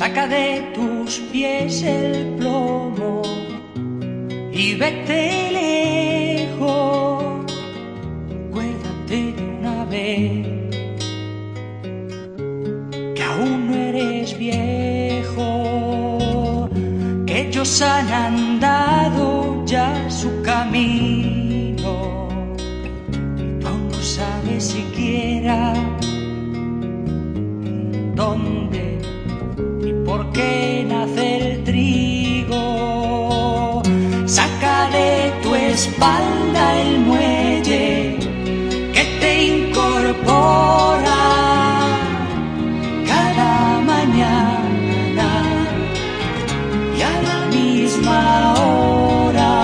saca de tus pies el plomo y vete lejos. Acuérdate de una vez que aún no eres viejo, que ellos han andado espalda el muelle que te incorpora cada mañana y a la misma hora.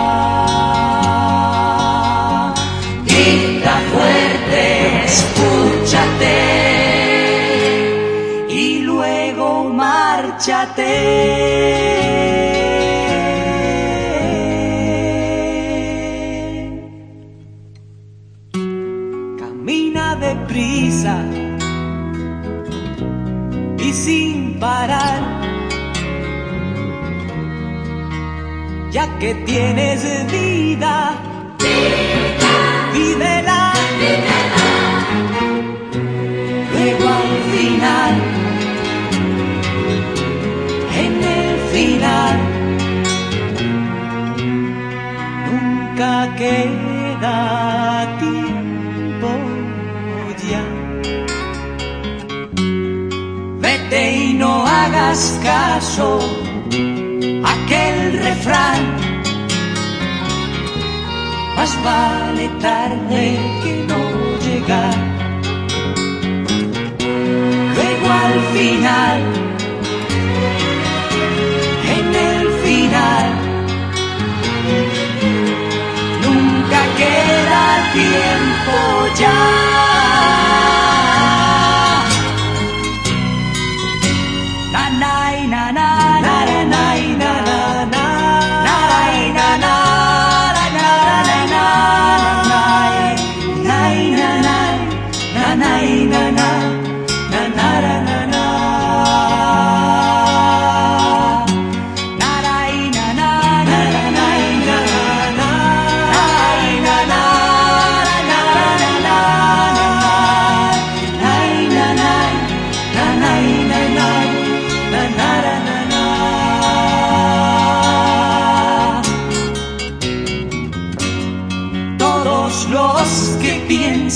Grita fuerte, escúchate y luego márchate. Y sin parar, ya que tienes vida, vívela. Luego al final, en el final, nunca queda hagas caso aquel refrán. Más vale tarde que no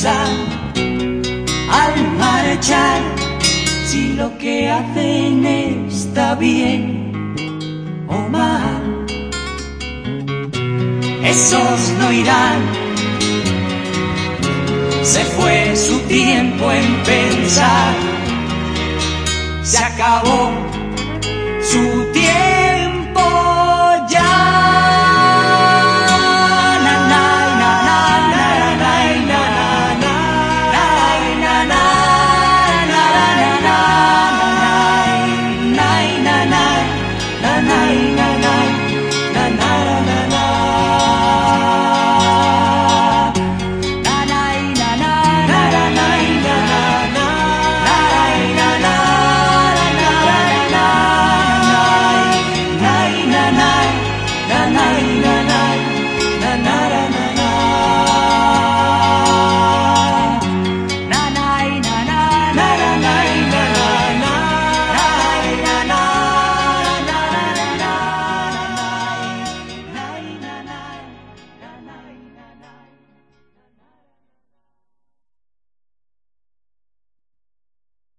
al marchar si lo que hacen está bien o mal. Esos no irán. Se fue su tiempo en pensar. Se acabó.